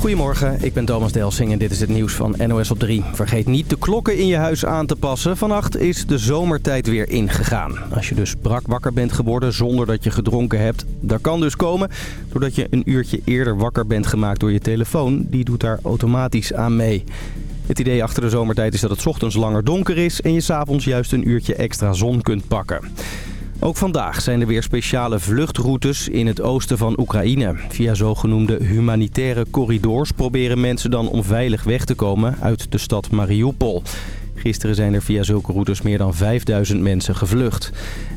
Goedemorgen, ik ben Thomas Delsing en dit is het nieuws van NOS op 3. Vergeet niet de klokken in je huis aan te passen. Vannacht is de zomertijd weer ingegaan. Als je dus brak wakker bent geworden zonder dat je gedronken hebt... dat kan dus komen doordat je een uurtje eerder wakker bent gemaakt door je telefoon. Die doet daar automatisch aan mee. Het idee achter de zomertijd is dat het ochtends langer donker is... en je s'avonds juist een uurtje extra zon kunt pakken. Ook vandaag zijn er weer speciale vluchtroutes in het oosten van Oekraïne. Via zogenoemde humanitaire corridors proberen mensen dan om veilig weg te komen uit de stad Mariupol. Gisteren zijn er via zulke routes meer dan 5000 mensen gevlucht.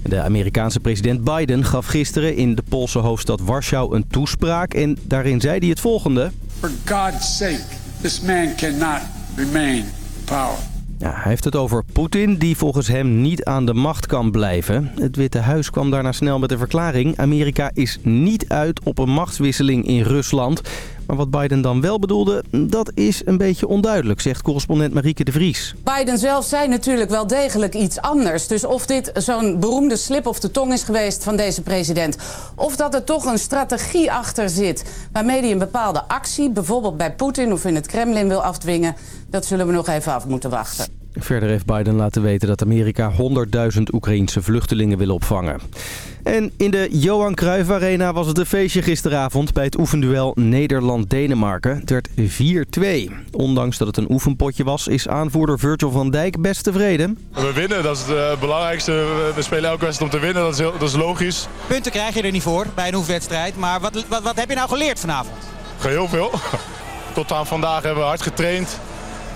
De Amerikaanse president Biden gaf gisteren in de Poolse hoofdstad Warschau een toespraak. En daarin zei hij het volgende. For God's sake, this man cannot remain power. Hij heeft het over Poetin, die volgens hem niet aan de macht kan blijven. Het Witte Huis kwam daarna snel met de verklaring... Amerika is niet uit op een machtswisseling in Rusland. Maar wat Biden dan wel bedoelde, dat is een beetje onduidelijk... zegt correspondent Marieke de Vries. Biden zelf zei natuurlijk wel degelijk iets anders. Dus of dit zo'n beroemde slip of de tong is geweest van deze president... of dat er toch een strategie achter zit... waarmee hij een bepaalde actie, bijvoorbeeld bij Poetin of in het Kremlin wil afdwingen... dat zullen we nog even af moeten wachten. Verder heeft Biden laten weten dat Amerika 100.000 Oekraïense vluchtelingen wil opvangen. En in de Johan Cruijff Arena was het een feestje gisteravond bij het oefenduel Nederland-Denemarken. Het werd 4-2. Ondanks dat het een oefenpotje was, is aanvoerder Virgil van Dijk best tevreden. We winnen, dat is het belangrijkste. We spelen elke wedstrijd om te winnen, dat is, heel, dat is logisch. Punten krijg je er niet voor bij een oefenwedstrijd, maar wat, wat, wat heb je nou geleerd vanavond? Heel veel. Tot aan vandaag hebben we hard getraind.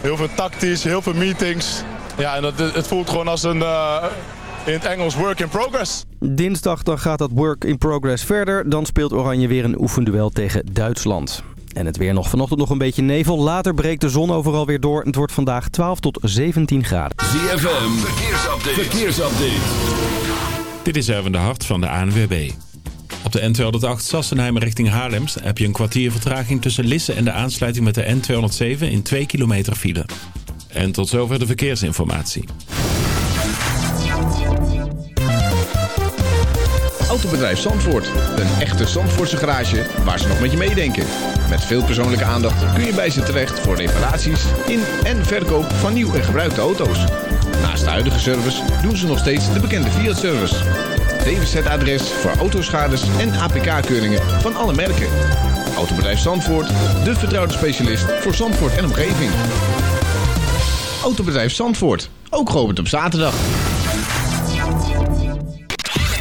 Heel veel tactisch, heel veel meetings. Ja, en dat, het voelt gewoon als een, uh, in het Engels, work in progress. Dinsdag dan gaat dat work in progress verder. Dan speelt Oranje weer een oefenduel tegen Duitsland. En het weer nog vanochtend nog een beetje nevel. Later breekt de zon overal weer door. Het wordt vandaag 12 tot 17 graden. ZFM, verkeersupdate. verkeersupdate. Dit is Erwin de Hart van de ANWB. Op de N208 Sassenheim richting Haarlem heb je een kwartier vertraging tussen Lisse en de aansluiting met de N207 in 2 kilometer file. En tot zover de verkeersinformatie. Autobedrijf Zandvoort. Een echte Zandvoortse garage waar ze nog met je meedenken. Met veel persoonlijke aandacht kun je bij ze terecht voor reparaties in en verkoop van nieuw en gebruikte auto's. Naast de huidige service doen ze nog steeds de bekende Fiat-service. DWZ-adres voor autoschades en APK-keuringen van alle merken. Autobedrijf Zandvoort, de vertrouwde specialist voor Zandvoort en omgeving. Autobedrijf Zandvoort, ook geopend op zaterdag.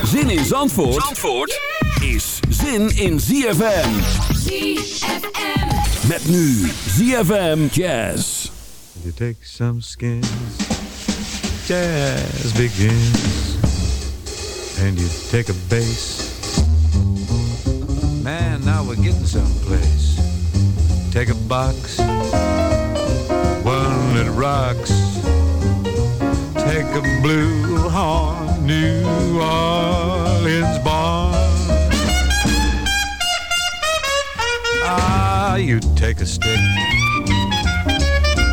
Zin in Zandvoort, Zandvoort is zin in ZFM. ZFM. Met nu ZFM Jazz. You take some skins, jazz begins. And you take a bass. Man, now we're getting someplace. Take a box, one that rocks. Take a blue horn, New Orleans barn. Ah, you take a stick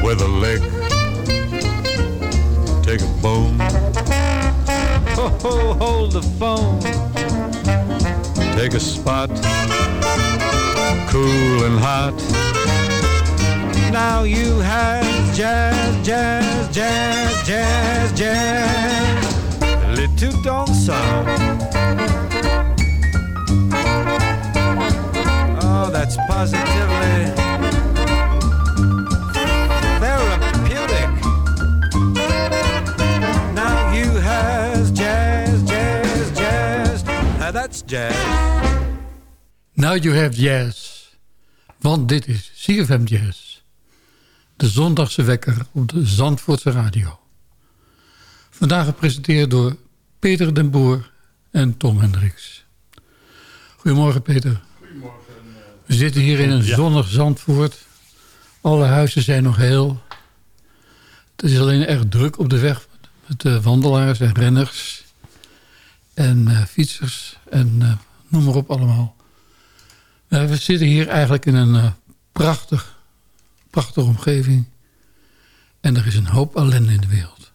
with a lick. Take a bone Oh, hold the phone. Take a spot, cool and hot. Now you have jazz, jazz, jazz, jazz, jazz. Little dansant. Oh, that's positively that's jazz. Now you have jazz. Want dit is CFM Jazz. De zondagse wekker op de Zandvoortse radio. Vandaag gepresenteerd door Peter den Boer en Tom Hendricks. Goedemorgen Peter. Goedemorgen. We zitten hier in een zonnig Zandvoort. Alle huizen zijn nog heel. Het is alleen erg druk op de weg met de wandelaars en renners en uh, fietsers en uh, noem maar op allemaal. We zitten hier eigenlijk in een prachtig, prachtige omgeving. En er is een hoop ellende in de wereld.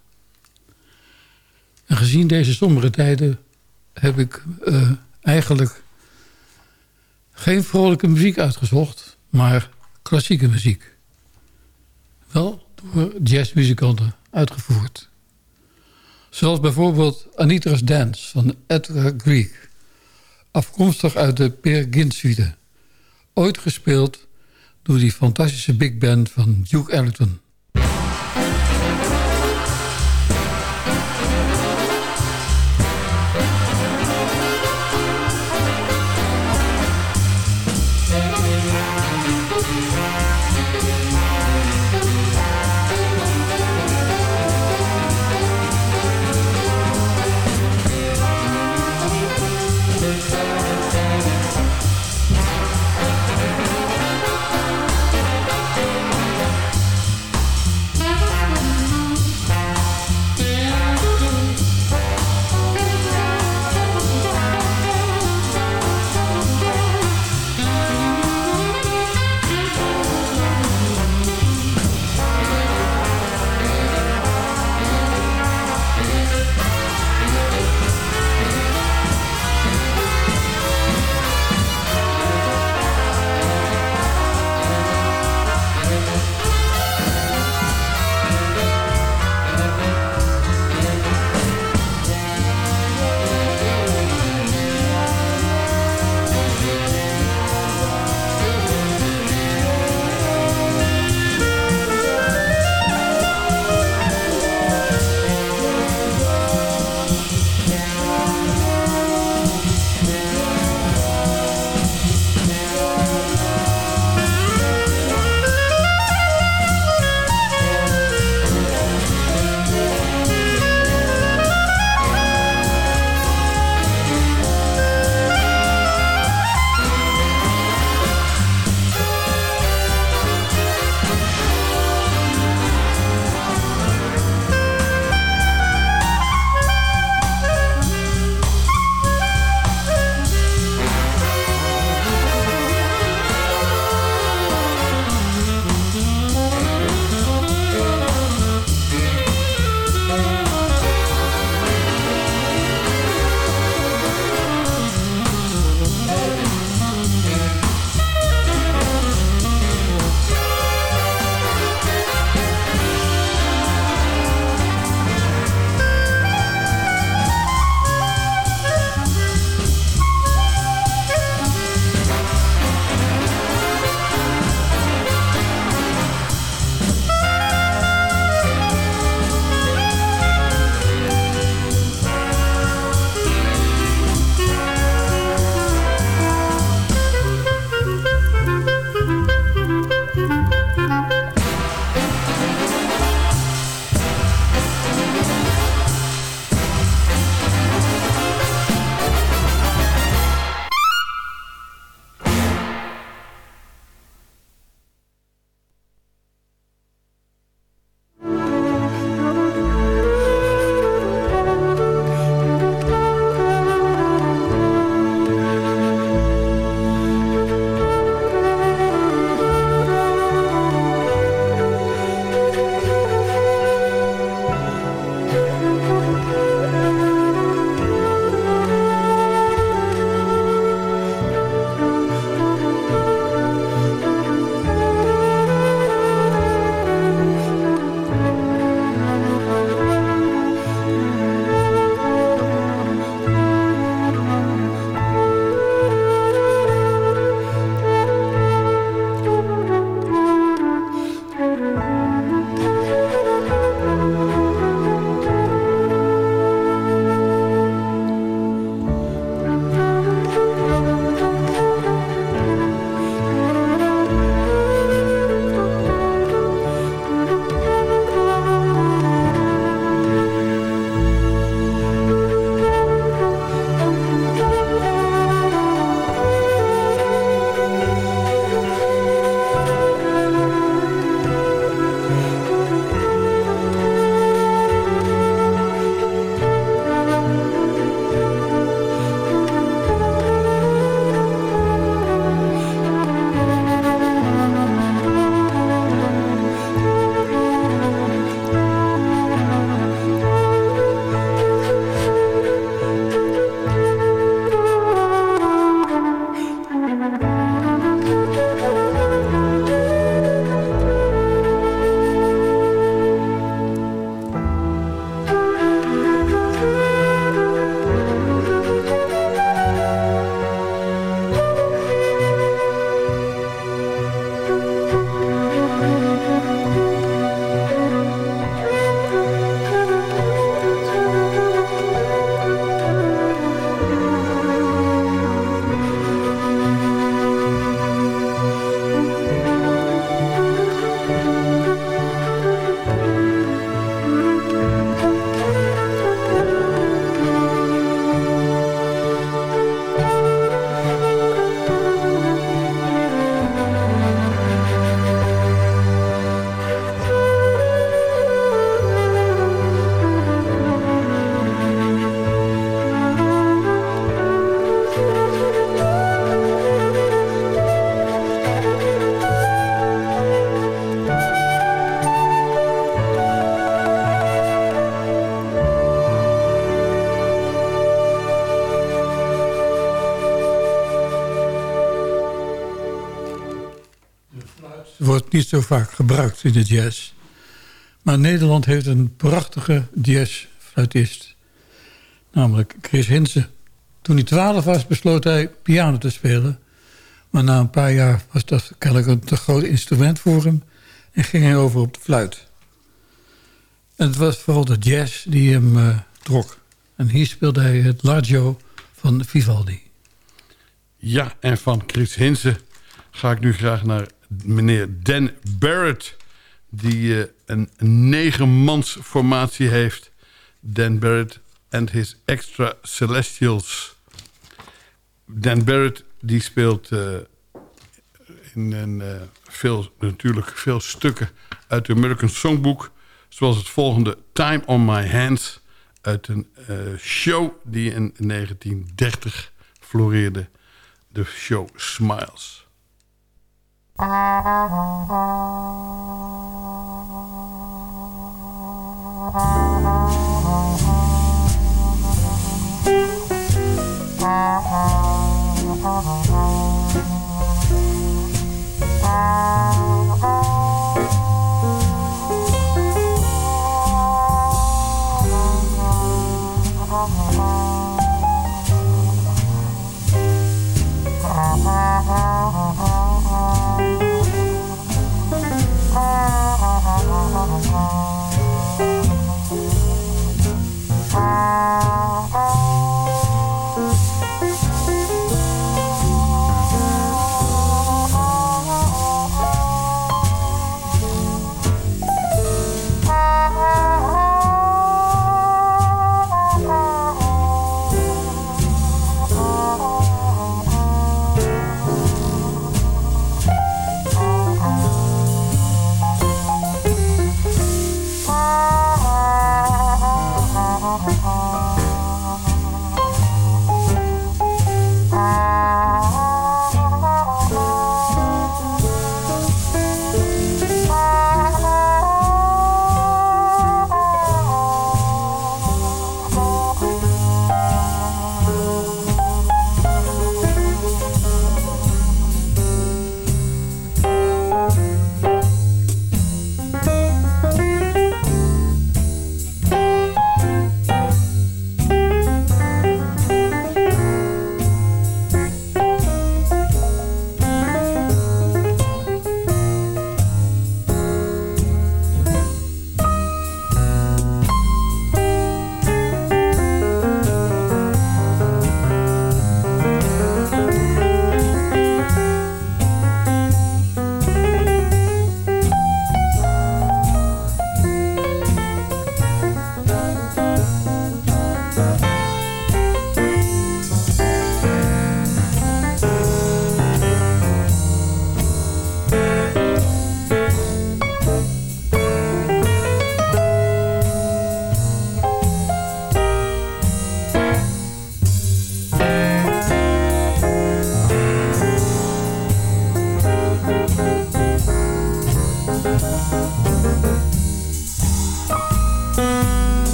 En gezien deze sombere tijden heb ik eigenlijk geen vrolijke muziek uitgezocht. Maar klassieke muziek. Wel door jazzmuzikanten uitgevoerd. Zoals bijvoorbeeld Anita's Dance van Edgar Grieg. Afkomstig uit de Peer Gynt suite. Ooit gespeeld door die fantastische big band van Duke Ellington. Wordt niet zo vaak gebruikt in de jazz. Maar Nederland heeft een prachtige jazzfluitist. Namelijk Chris Hinsen. Toen hij 12 was besloot hij piano te spelen. Maar na een paar jaar was dat kennelijk een te groot instrument voor hem. En ging hij over op de fluit. En het was vooral de jazz die hem uh, trok. En hier speelde hij het Largo van Vivaldi. Ja, en van Chris Hinsen ga ik nu graag naar meneer Dan Barrett... die uh, een negenmans formatie heeft. Dan Barrett and his Extra Celestials. Dan Barrett die speelt uh, in een, uh, veel, natuurlijk veel stukken uit de American Songbook... zoals het volgende Time on My Hands... uit een show die in 1930 floreerde de show Smiles. Oh,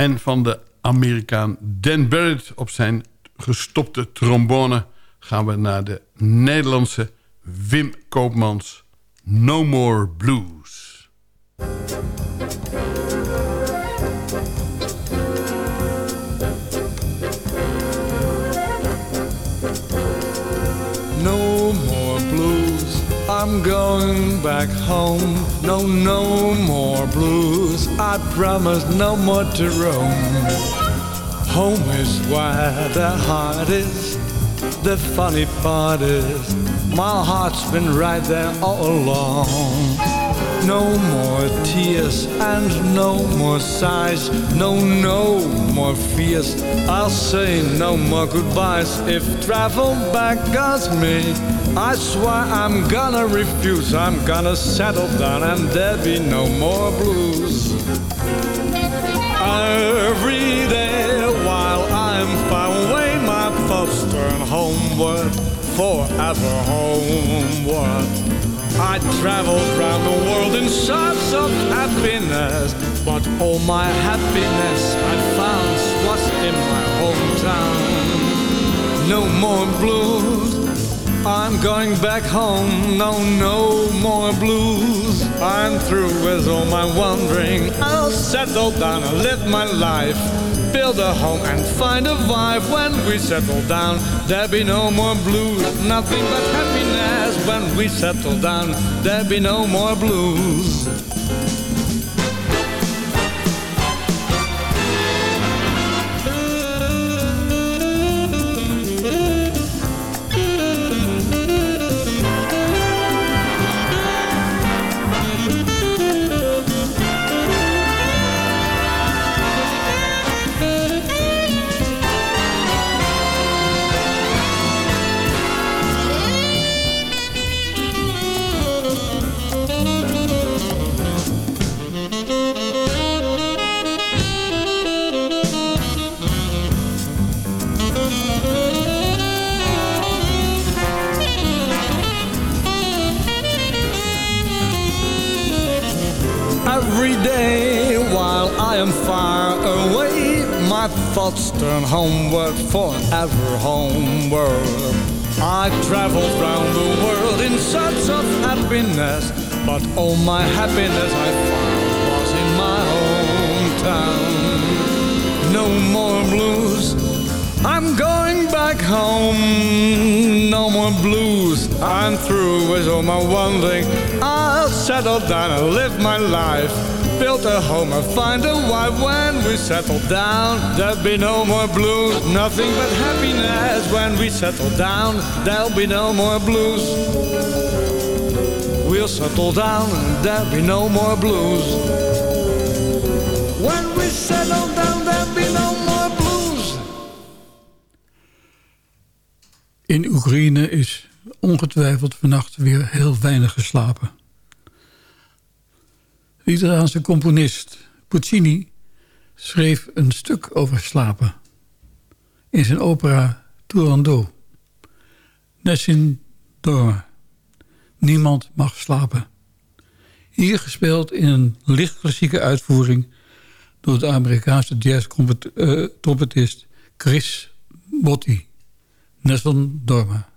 En van de Amerikaan Dan Barrett op zijn gestopte trombone... gaan we naar de Nederlandse Wim Koopmans No More Blues. I'm going back home. No, no more blues, I promise no more to roam. Home is where the heart is, the funny part is, my heart's been right there all along. No more tears and no more sighs. No, no more fears. I'll say no more goodbyes if travel back guides me. I swear I'm gonna refuse. I'm gonna settle down and there'll be no more blues. Every day while I'm far away, my thoughts turn homeward, forever homeward. I traveled round the world in search of happiness, but all my happiness I found was in my hometown. No more blues, I'm going back home. No, no more blues. I'm through with all my wandering. I'll settle down and live my life. Build a home and find a wife. When we settle down, there'll be no more blues. Nothing but happiness. When we settle down, there'll be no more blues. Homeward, forever homeward. I traveled round the world in search of happiness, but all my happiness I found was in my hometown. No more blues, I'm going back home. No more blues, I'm through with all my wandering. I'll settle down and live my life. Build a home and find a wife. When we settle down, there'll be no more blues. Nothing but happiness. When we settle down, there'll be no more blues. We'll settle down there'll be no more blues. When we settle down, there'll be no more blues. In Oekraïne is ongetwijfeld vannacht weer heel weinig geslapen. Italiaanse componist Puccini schreef een stuk over slapen. In zijn opera Turandot. Nessin dorme. Niemand mag slapen. Hier gespeeld in een licht klassieke uitvoering... door de Amerikaanse jazz-trompetist Chris Botti. Nessun Dorma.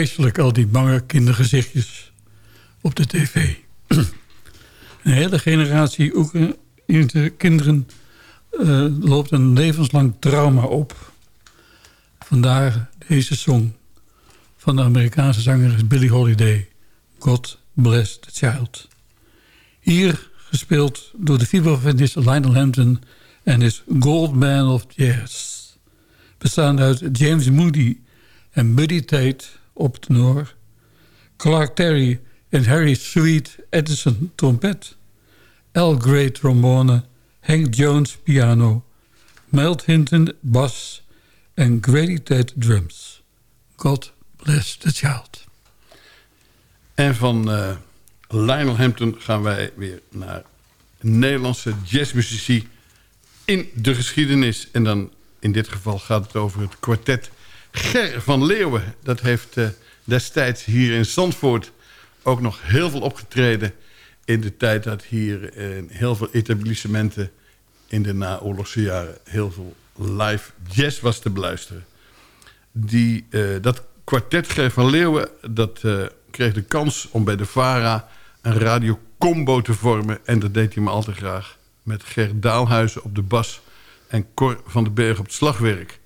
Vreselijk, al die bange kindergezichtjes op de tv. een hele generatie Oekraïnse kinderen uh, loopt een levenslang trauma op. Vandaar deze song van de Amerikaanse zangeres Billie Holiday. God Bless the Child. Hier gespeeld door de vibrafonist Lionel Hampton en is Goldman of Jazz. Bestaande uit James Moody en Buddy Tate op tenor... Clark Terry en Harry Sweet Edison trompet... Al Gray trombone, Hank Jones piano... Milt Hinton bas en Grady Tate drums. God bless the child. En van uh, Lionel Hampton gaan wij weer naar Nederlandse jazzmuzici in de geschiedenis. En dan in dit geval gaat het over het kwartet Ger van Leeuwen. Dat heeft uh, destijds hier in Zandvoort ook nog heel veel opgetreden... in de tijd dat hier in heel veel etablissementen... in de naoorlogse jaren heel veel live jazz was te beluisteren. Die, uh, dat kwartet Ger van Leeuwen dat, kreeg de kans om bij de VARA... een radiocombo te vormen. En dat deed hij me altijd graag. Met Ger Daalhuizen op de bas en Cor van den Berg op het slagwerk.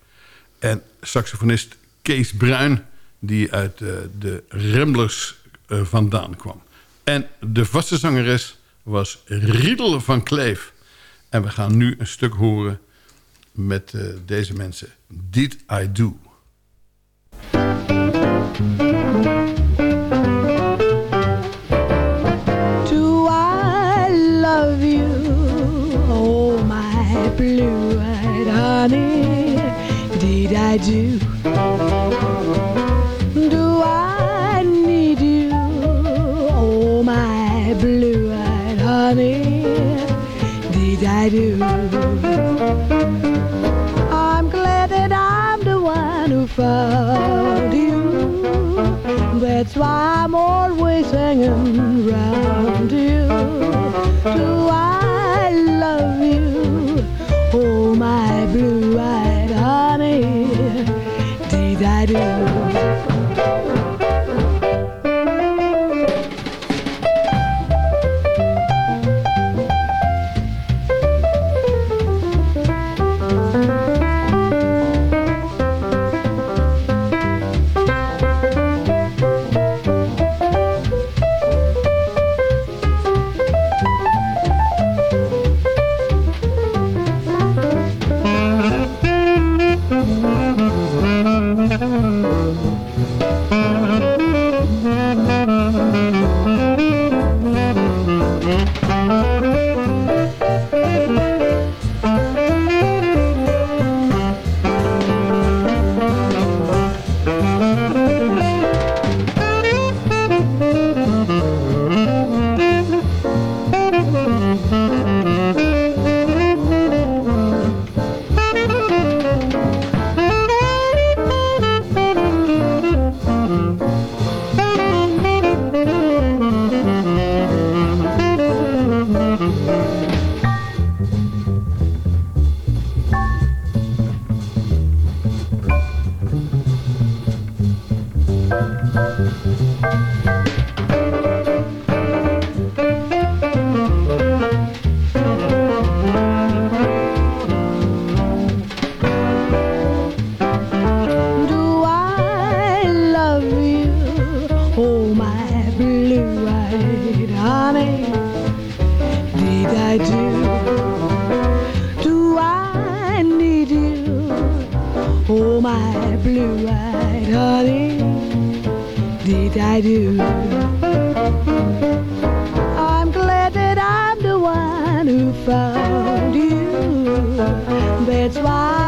En saxofonist Kees Bruin, die uit uh, de Remblers uh, vandaan kwam. En de vaste zangeres was Riedel van Kleef. En we gaan nu een stuk horen met uh, deze mensen. Did I. Do I do? Do I need you, oh my blue-eyed honey? Did I do? I'm glad that I'm the one who found you. That's why I'm always hanging did That's why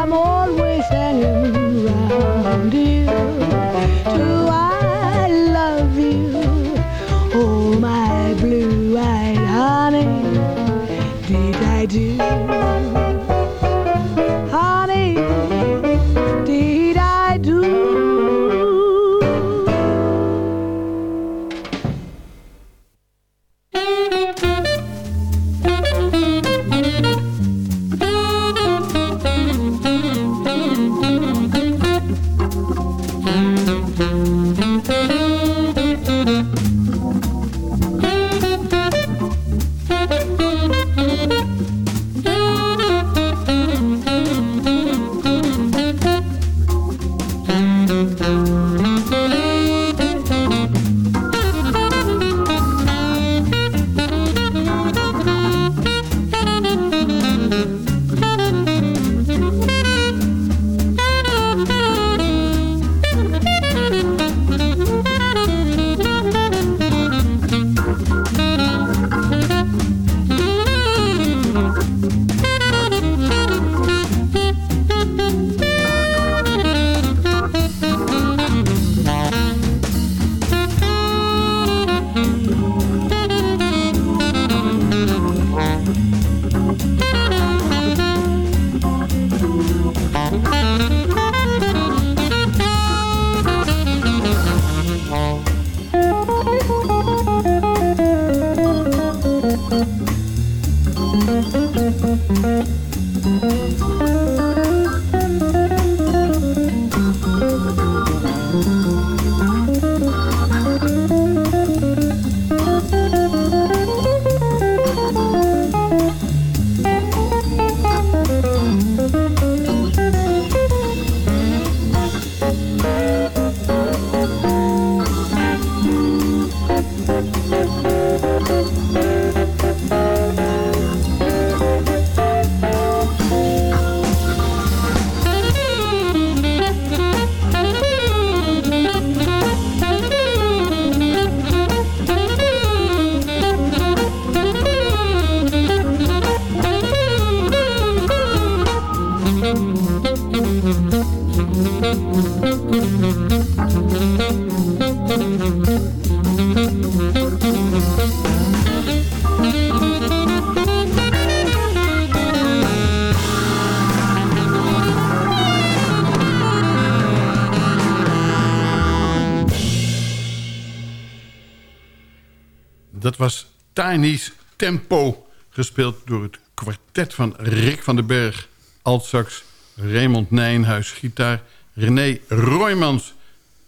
Tiny's Tempo, gespeeld door het kwartet van Rick van den Berg, altsax, Raymond Nijnhuis, gitaar, René Roymans,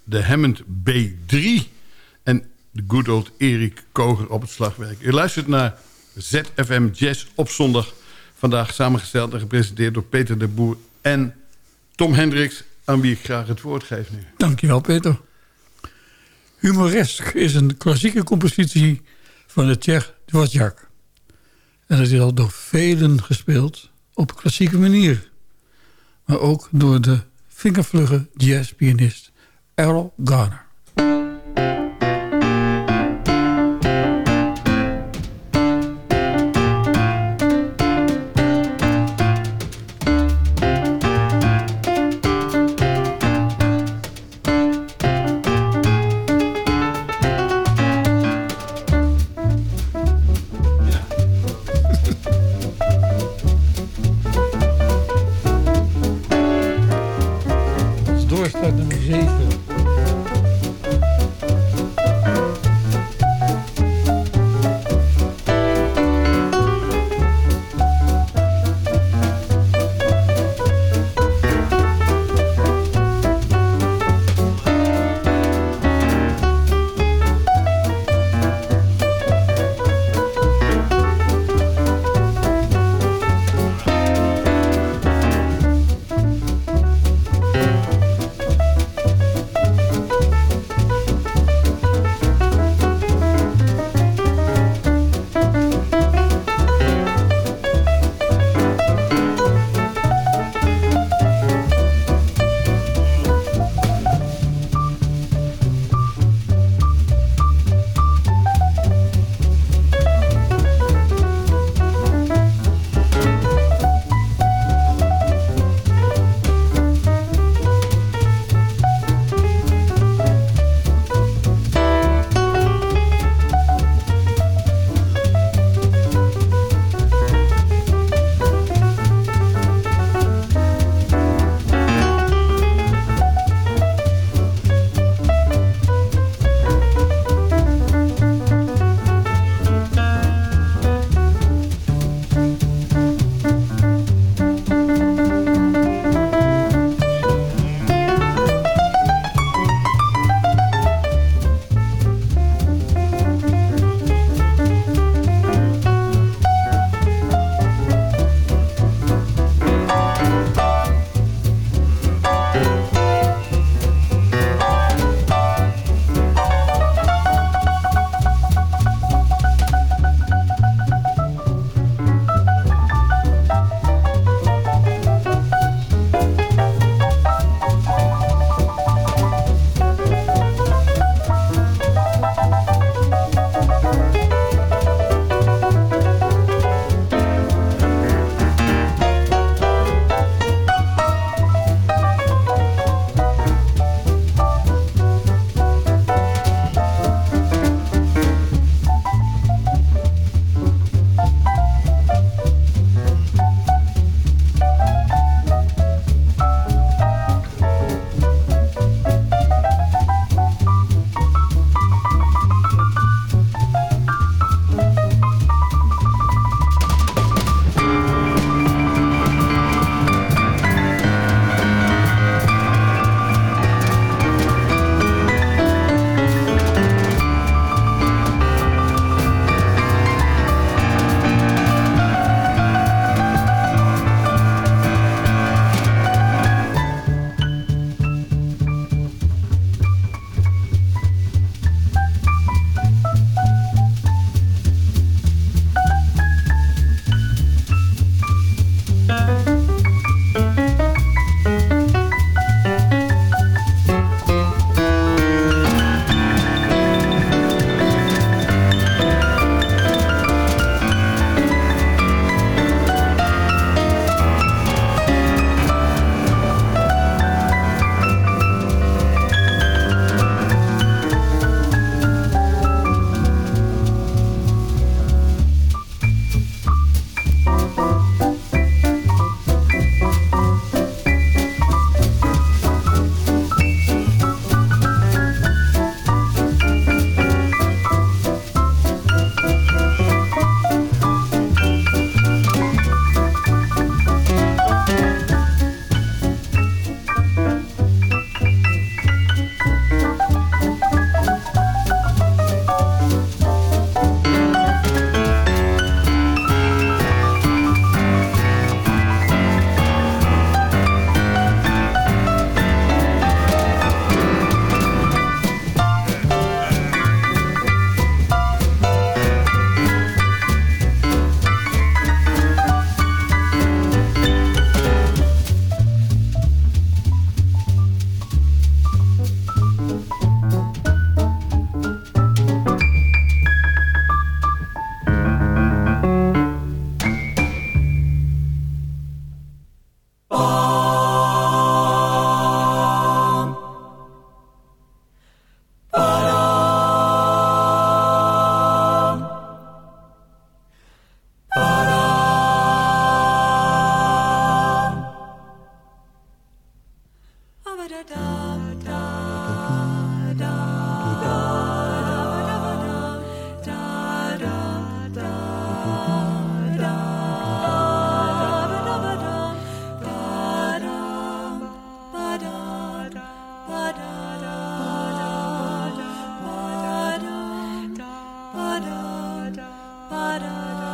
de Hammond B3 en de good old Erik Koger op het slagwerk. U luistert naar ZFM Jazz op zondag. Vandaag samengesteld en gepresenteerd door Peter de Boer en Tom Hendricks, aan wie ik graag het woord geef nu. Dankjewel, Peter. Humoresk is een klassieke compositie van de Tsjech Dvořák. En het is al door velen gespeeld op klassieke manier. Maar ook door de vingervlugge jazzpianist Errol Garner. ba da da ba da da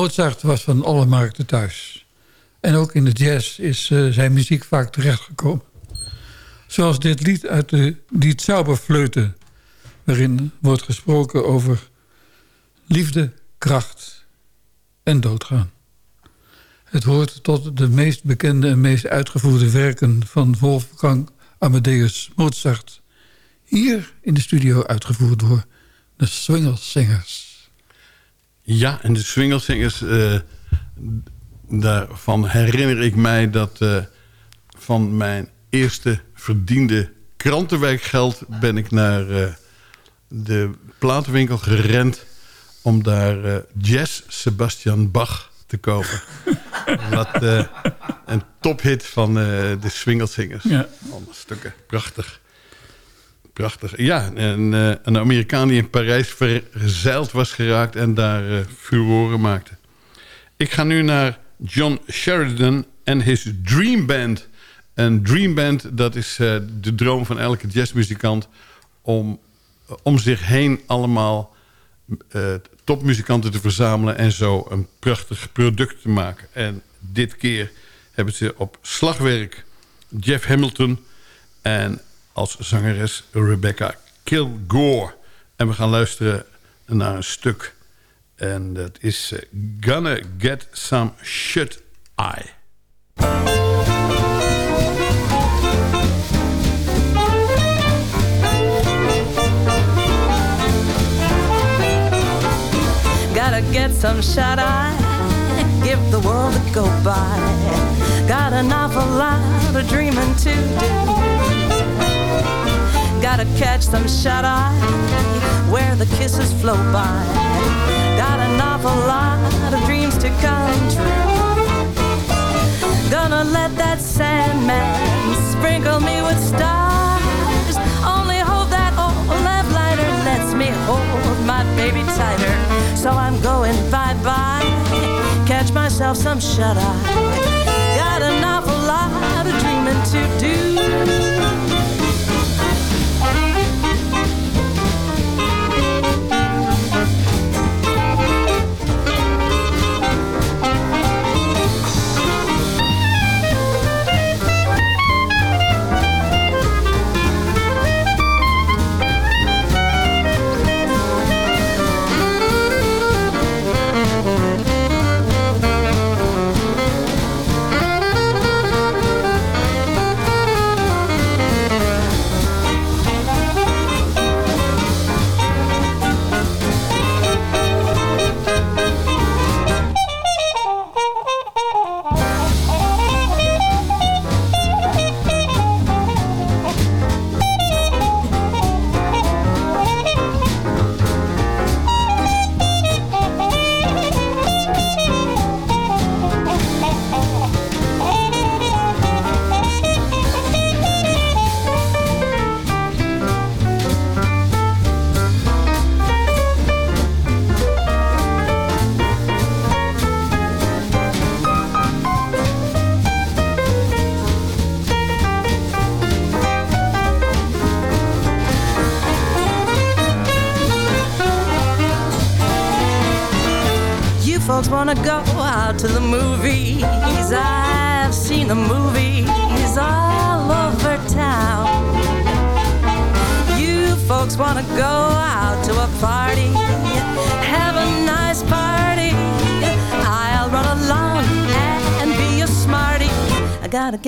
Mozart was van alle markten thuis. En ook in de jazz is uh, zijn muziek vaak terechtgekomen. Zoals dit lied uit de Die Zauberfleuten... waarin wordt gesproken over liefde, kracht en doodgaan. Het hoort tot de meest bekende en meest uitgevoerde werken... van Wolfgang Amadeus Mozart. Hier in de studio uitgevoerd door de Swinglesingers. Ja, en de swingelsingers, uh, daarvan herinner ik mij dat uh, van mijn eerste verdiende krantenwerkgeld ben ik naar uh, de platenwinkel gerend om daar Jazz Sebastian Bach te kopen. Wat een tophit van de swingelsingers. Ja. Allemaal stukken, prachtig. Prachtig. Ja, en, uh, een Amerikaan die in Parijs verzeild was geraakt... en daar uh, maakte. Ik ga nu naar John Sheridan en his Dream Band. Een Dream Band, dat is uh, de droom van elke jazzmuzikant... om om zich heen allemaal topmuzikanten te verzamelen... en zo een prachtig product te maken. En dit keer hebben ze op slagwerk Jeff Hamilton... en als zangeres Rebecca Kilgore. En we gaan luisteren naar een stuk. En dat is uh, Gonna Get Some Shut Eye. Get some shut eye, give the world a go by. Got an awful lot of dreaming to do. Gotta catch some shut eye where the kisses flow by. Got an awful lot of dreams to come true. Gonna let that Sandman sprinkle me with stars. Only hope that old lamplighter lets me hold my baby tighter. So I'm going bye bye. Catch myself some shut eye. To do.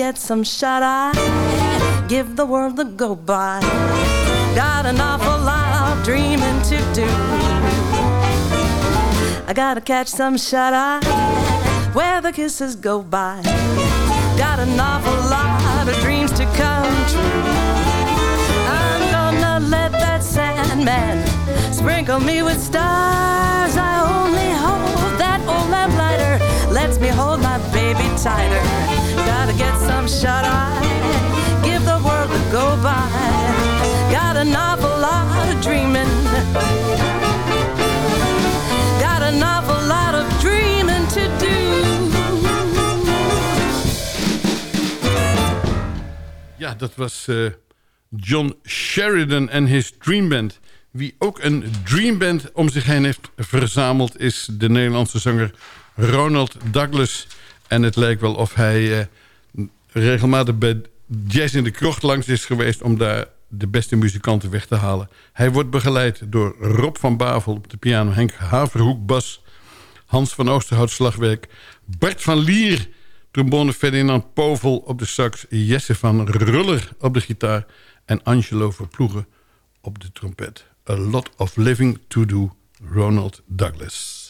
Get some shut eye, give the world a go by. Got an awful lot of dreaming to do. I gotta catch some shut eye where the kisses go by. Got an awful lot of dreams to come true. I'm gonna let that Sandman sprinkle me with stars. I only hope lets me hold my baby tighter. Gotta get some shut eye, give the world a go by. Got an awful lot of dreaming. Got an awful lot of dreaming to do. Ja, dat was eh, John Sheridan en his Dream Band. Wie ook een Dream Band om zich heen heeft verzameld... is de Nederlandse zanger Ronald Douglas. En het lijkt wel of hij eh, regelmatig bij Jazz in de Krocht langs is geweest... om daar de beste muzikanten weg te halen. Hij wordt begeleid door Rob van Bavel op de piano... Henk Haverhoek bas, Hans van Oosterhout slagwerk... Bart van Lier trombone Ferdinand Povel op de sax... Jesse van Ruller op de gitaar... en Angelo Verploegen op de trompet. A lot of living to do, Ronald Douglas.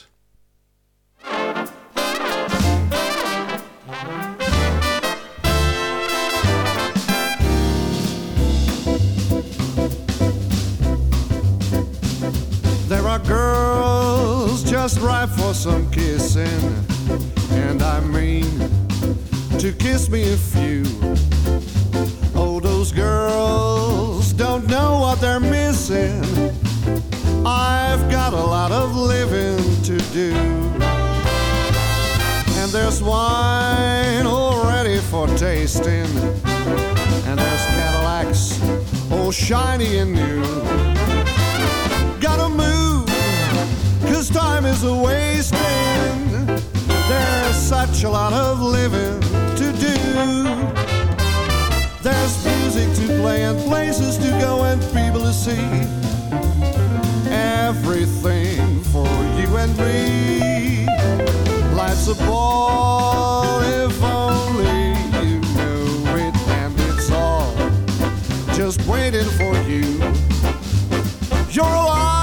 Just right for some kissing, and I mean to kiss me a few. Oh, those girls don't know what they're missing. I've got a lot of living to do. And there's wine all ready for tasting, and there's Cadillacs all shiny and new. Cause time is a wasting. There's such a lot of living to do. There's music to play and places to go and people to see. Everything for you and me. Life's a ball if only you know it, and it's all just waiting for you. You're alive,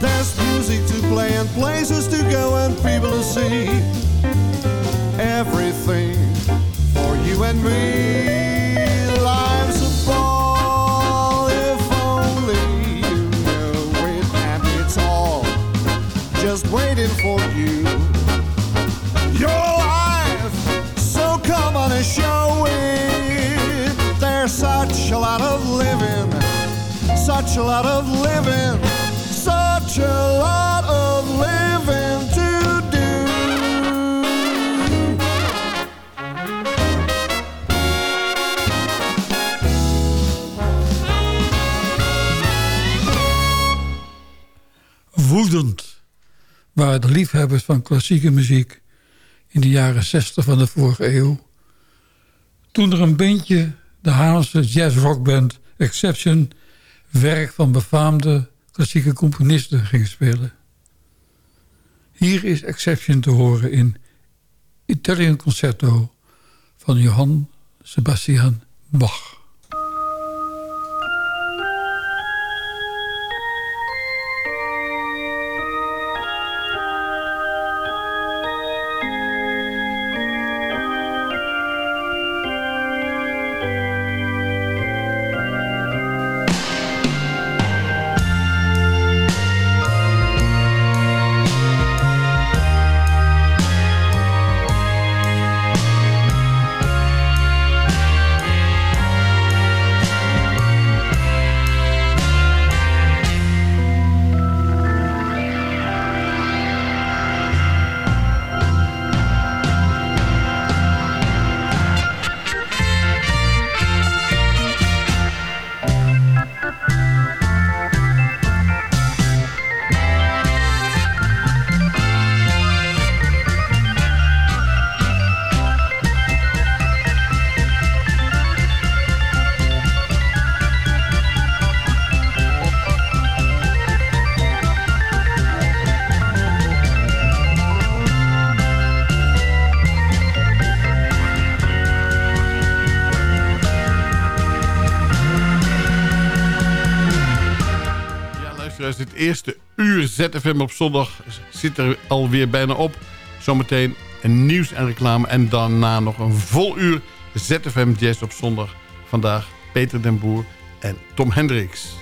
There's music to play and places to go and people to see. Everything for you and me. Life's a ball if only you know it, and it's all just waiting for you. Such a lot of living, such a lot of living to do. Woedend waren de liefhebbers van klassieke muziek in de jaren 60 van de vorige eeuw. Toen er een bandje, de Haarlemse jazzrockband Exception, werk van befaamde klassieke componisten ging spelen. Hier is Exception te horen in Italian Concerto van Johann Sebastian Bach. Eerste uur ZFM op zondag zit er alweer bijna op. Zometeen een nieuws en reclame. En daarna nog een vol uur ZFM Jazz op zondag. Vandaag Peter den Boer en Tom Hendricks.